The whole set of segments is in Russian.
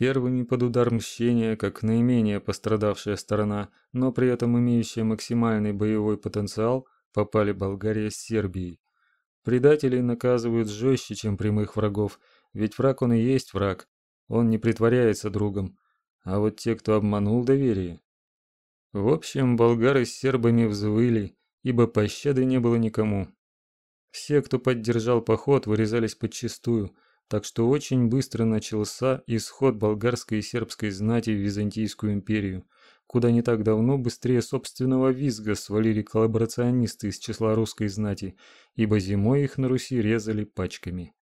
Первыми под удар мщения, как наименее пострадавшая сторона, но при этом имеющая максимальный боевой потенциал, попали Болгария с Сербией. Предателей наказывают жестче, чем прямых врагов, ведь враг он и есть враг. Он не притворяется другом. А вот те, кто обманул доверие. В общем, болгары с сербами взвыли, ибо пощады не было никому. Все, кто поддержал поход, вырезались подчистую, так что очень быстро начался исход болгарской и сербской знати в Византийскую империю, куда не так давно быстрее собственного визга свалили коллаборационисты из числа русской знати, ибо зимой их на Руси резали пачками.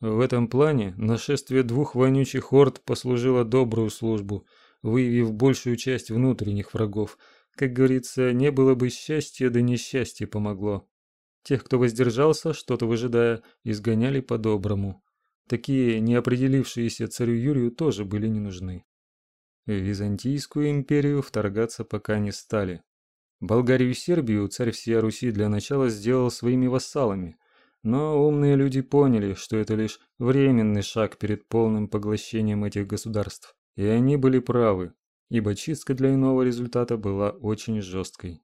В этом плане нашествие двух вонючих орд послужило добрую службу, выявив большую часть внутренних врагов. Как говорится, не было бы счастья, да несчастье помогло. Тех, кто воздержался, что-то выжидая, изгоняли по-доброму. Такие неопределившиеся царю Юрию тоже были не нужны. В Византийскую империю вторгаться пока не стали. Болгарию и Сербию царь всея Руси для начала сделал своими вассалами, но умные люди поняли, что это лишь временный шаг перед полным поглощением этих государств. И они были правы, ибо чистка для иного результата была очень жесткой.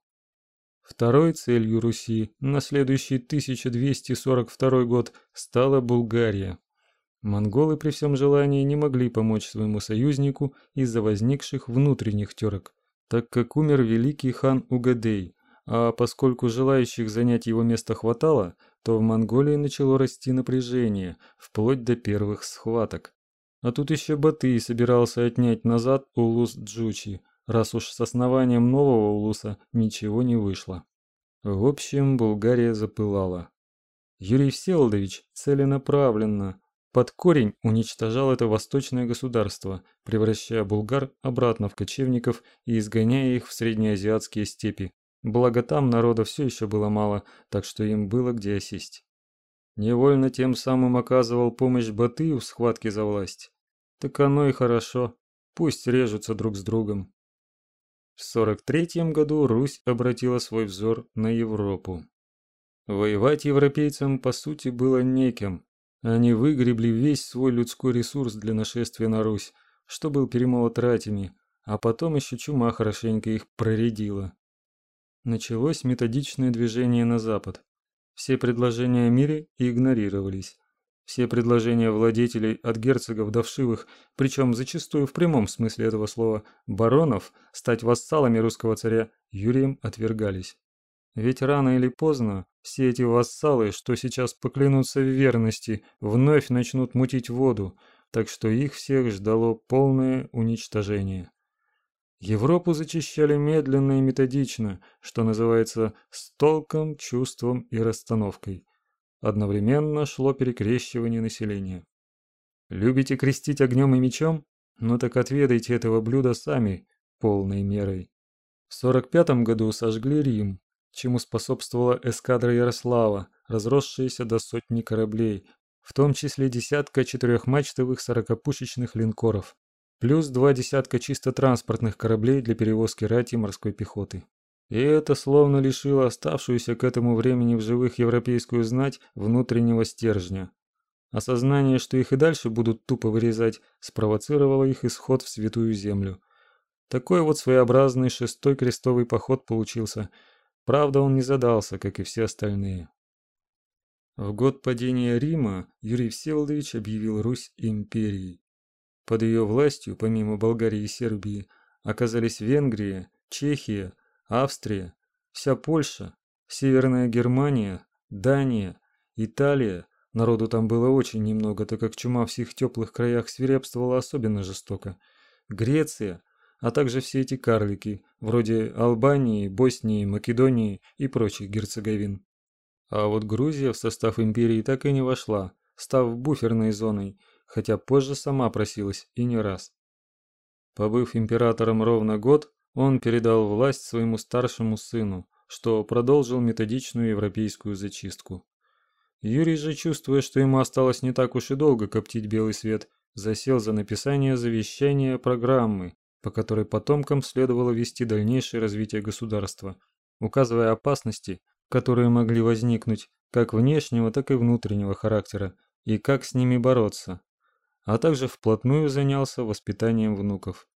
Второй целью Руси на следующий 1242 год стала Булгария. Монголы при всем желании не могли помочь своему союзнику из-за возникших внутренних терок, так как умер великий хан Угадей, а поскольку желающих занять его место хватало, то в Монголии начало расти напряжение, вплоть до первых схваток. А тут еще Батый собирался отнять назад Улус Джучи, раз уж с основанием нового Улуса ничего не вышло. В общем, Булгария запылала. Юрий Всеволодович целенаправленно под корень уничтожал это восточное государство, превращая булгар обратно в кочевников и изгоняя их в среднеазиатские степи. Благо там народа все еще было мало, так что им было где осесть. Невольно тем самым оказывал помощь Батыю в схватке за власть. Так оно и хорошо. Пусть режутся друг с другом. В 43 году Русь обратила свой взор на Европу. Воевать европейцам по сути было некем, они выгребли весь свой людской ресурс для нашествия на Русь, что был перемолот ратями, а потом еще чума хорошенько их проредила. Началось методичное движение на запад. Все предложения о мире игнорировались. Все предложения владетелей от герцогов до вшивых, причем зачастую в прямом смысле этого слова, баронов, стать вассалами русского царя Юрием отвергались. Ведь рано или поздно все эти вассалы, что сейчас поклянутся в верности, вновь начнут мутить воду, так что их всех ждало полное уничтожение. Европу зачищали медленно и методично, что называется, с толком, чувством и расстановкой. Одновременно шло перекрещивание населения. Любите крестить огнем и мечом? Ну так отведайте этого блюда сами, полной мерой. В 45 году сожгли Рим, чему способствовала эскадра Ярослава, разросшаяся до сотни кораблей, в том числе десятка четырехмачтовых сорокопушечных линкоров, плюс два десятка чисто транспортных кораблей для перевозки рати морской пехоты. И это словно лишило оставшуюся к этому времени в живых европейскую знать внутреннего стержня. Осознание, что их и дальше будут тупо вырезать, спровоцировало их исход в святую землю. Такой вот своеобразный шестой крестовый поход получился – Правда, он не задался, как и все остальные. В год падения Рима Юрий Всеволодович объявил Русь империей. Под ее властью, помимо Болгарии и Сербии, оказались Венгрия, Чехия, Австрия, вся Польша, Северная Германия, Дания, Италия. Народу там было очень немного, так как чума в всех теплых краях свирепствовала особенно жестоко. Греция, а также все эти карлики, вроде Албании, Боснии, Македонии и прочих герцоговин. А вот Грузия в состав империи так и не вошла, став буферной зоной, хотя позже сама просилась и не раз. Побыв императором ровно год, он передал власть своему старшему сыну, что продолжил методичную европейскую зачистку. Юрий же, чувствуя, что ему осталось не так уж и долго коптить белый свет, засел за написание завещания программы, по которой потомкам следовало вести дальнейшее развитие государства, указывая опасности, которые могли возникнуть как внешнего, так и внутреннего характера, и как с ними бороться. а также вплотную занялся воспитанием внуков.